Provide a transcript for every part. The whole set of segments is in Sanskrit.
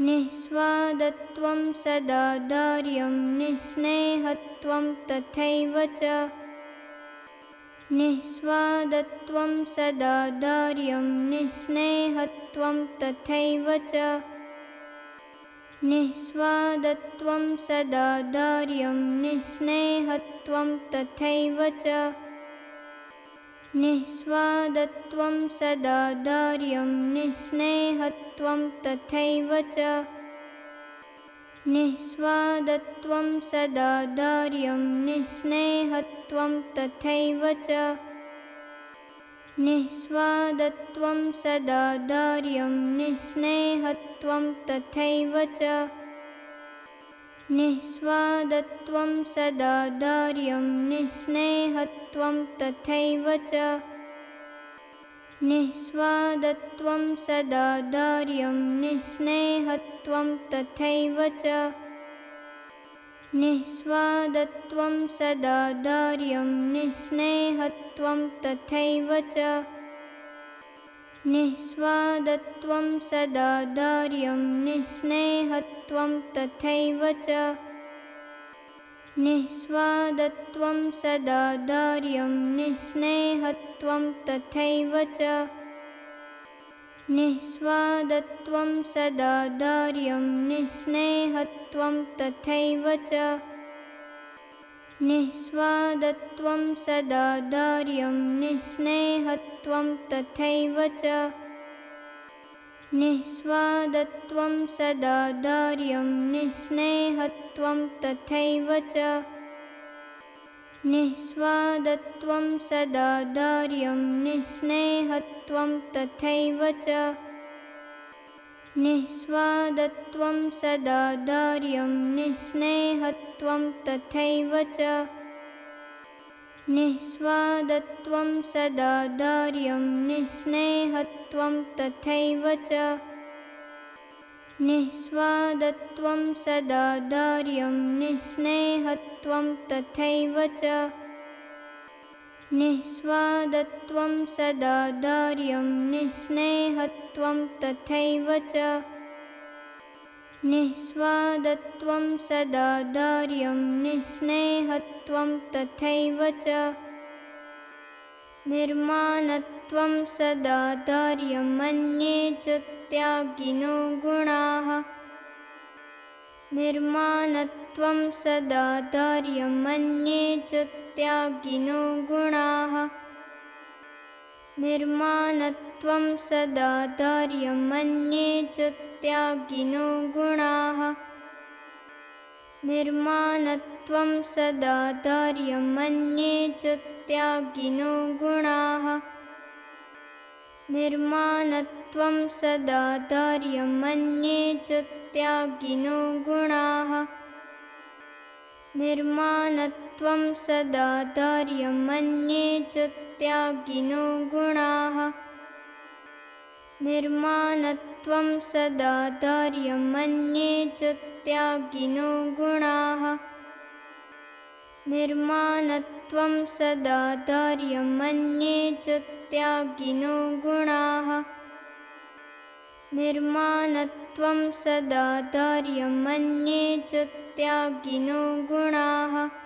निःस्वादत्वं सदादार्यं निःस्नेहत्वं तथैव च। निःस्वादत्वं सदादार्यं निःस्नेहत्वं तथैव च। निःस्वादत्वं सदादार्यं निःस्नेहत्वं तथैव च निःस्वादत्वं सदादार्यं निःस्नेहत्वं तथैव च। निःस्वादत्वं सदादार्यं निःस्नेहत्वं तथैव च। निःस्वादत्वं सदादार्यं निःस्नेहत्वं तथैव च निःस्वादत्वं सदादार्यं निःस्नेहत्वं तथैव च। निःस्वादत्वं सदादार्यं निःस्नेहत्वं तथैव च। निःस्वादत्वं सदादार्यं निःस्नेहत्वं तथैव च निःस्वादत्वं सदादार्यं निःस्नेहत्वं तथैव च। निःस्वादत्वं सदादार्यं निःस्नेहत्वं तथैव च। निःस्वादत्वं सदादार्यं निःस्नेहत्वं तथैव च निःस्वादत्वं सदादार्यं निःस्नेहत्वं तथैव च। निःस्वादत्वं सदादार्यं निःस्नेहत्वं तथैव च। निःस्वादत्वं सदादार्यं निःस्नेहत्वं तथैव च निःस्वादत्वं सदादार्यं निःस्नेहत्वं तथैव च। निःस्वादत्वं सदादार्यं निःस्नेहत्वं तथैव च। निःस्वादत्वं सदादार्यं निःस्नेहत्वं तथैव च निःस्वादत्वं सदादार्यं निःस्नेहत्वं तथैव च। निःस्वादत्वं सदादार्यं निःस्नेहत्वं तथैव च। निर्माणत्वं सदादार्यं मन्ये च त्यागिनो गुणाः। निर्माणत्वं सदादार्यं मन्ये च त्यागिनो गुणाः निर्माणत्वं सदादार्यं मन्ये च त्यागिनो गुणाः निर्माणत्वं सदादार्यं मन्ये च त्यागिनो गुणाः निर्माणत्वं सदादार्यं मन्ये च त्यागिनो गुणाः निर्माणत्वं गुणाः। निर्माणत्वं सदादार्यं मन्ये च त्यागिनो गुणाः। निर्माणत्वं निर्माणत्वं सदादार्यं मन्ये च त्यागिनो गुणाः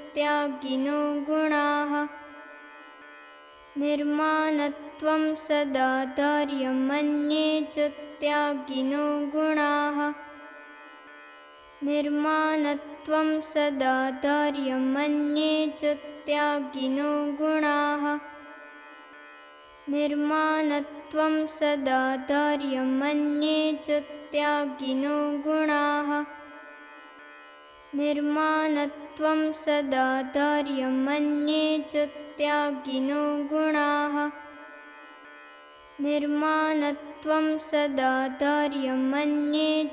त्यागिनो गुणाः निर्माणत्वं सदादार्यं मन्ये च त्यागिनो गुणाः निर्माणत्वं सदादार्यं मन्ये च त्यागिनो गुणाः निर्माणत्वं सदादार्यं मन्ये च त्यागिनो गुणाः निर्माणत्वं निर्माणत्वं सदा मन्ये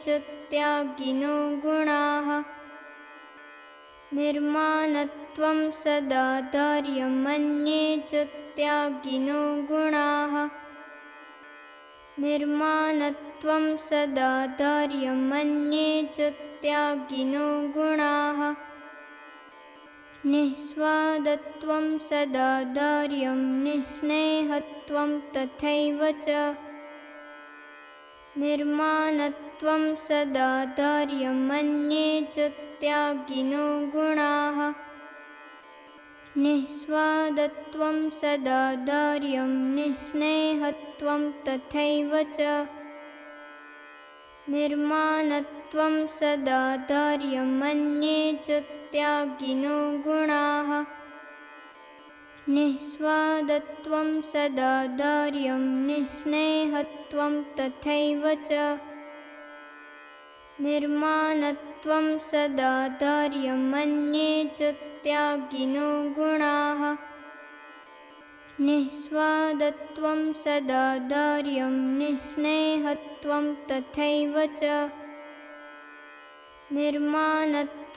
च त्यागिनो गुणाः। निर्मानत्वं सदा मन्ये च त्यागिनो गुणाः। निर्मानत्वं सदा मन्ये च त्यागिनो गुणाः निःस्वादत्वं सदा दार्यं निःस्नेहत्वं तथैव च। निर्मानत्वं सदा मन्ये च त्यागिनो गुणाः। निःस्वादत्वं सदा दार्यं निःस्नेहत्वं तथैव च। निर्मानत्वं सदा च त्यागिनो गुणाः निःस्वादत्वं सदा दार्यं निःस्नेहत्वं तथैव च। निर्मानत्वं सदा मन्ये च त्यागिनो गुणाः निःस्वादत्वं सदा दार्यं निःस्नेहत्वं तथैव च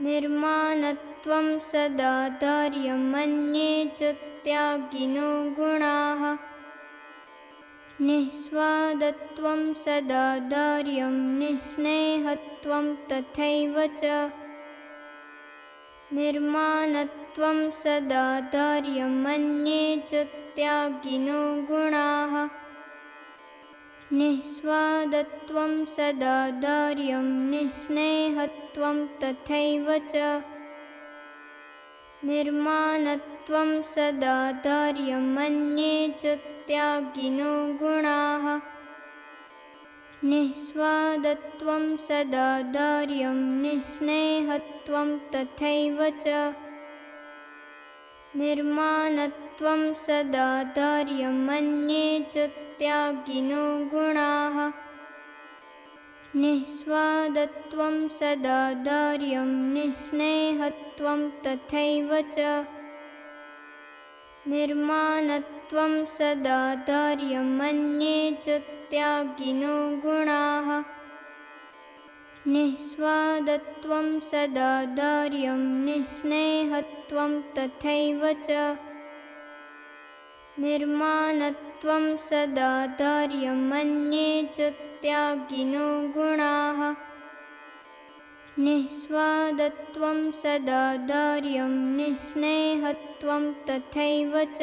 निर्मानत्वं सदा मन्ये च त्यागिनो गुणाः। निःस्वादत्वं सदा दार्यं निःस्नेहत्वं तथैव च। निर्मानत्वं सदा मन्ये च त्यागिनो गुणाः निःस्वादत्वं सदा दार्यं निःस्नेहत्वं तथैव च। निर्मानत्वं सदा मन्ये च त्यागिनो गुणाः। निःस्वादत्वं सदा दार्यं निःस्नेहत्वं तथैव च निर्मानत्वं सदा मन्ये च त्यागिनो गुणाः। निःस्वादत्वं सदा दार्यं निःस्नेहत्वं तथैव च। निर्मानत्वं सदा मन्ये च त्यागिनो गुणाः निःस्वादत्वं सदा दार्यं निःस्नेहत्वं तथैव च। त्यागिनो गुणाः। निःस्वादत्वं सदा दार्यं निःस्नेहत्वं तथैव च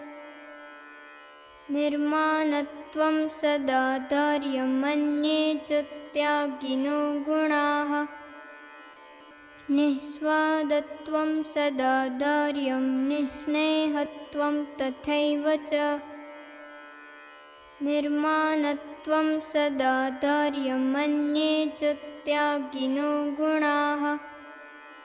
निर्मानत्वं सदा मन्ये च त्यागिनो गुणाः। निःस्वादत्वं सदा दार्यं निःस्नेहत्वं तथैव च। निर्मानत्वं सदा मन्ये च त्यागिनो गुणाः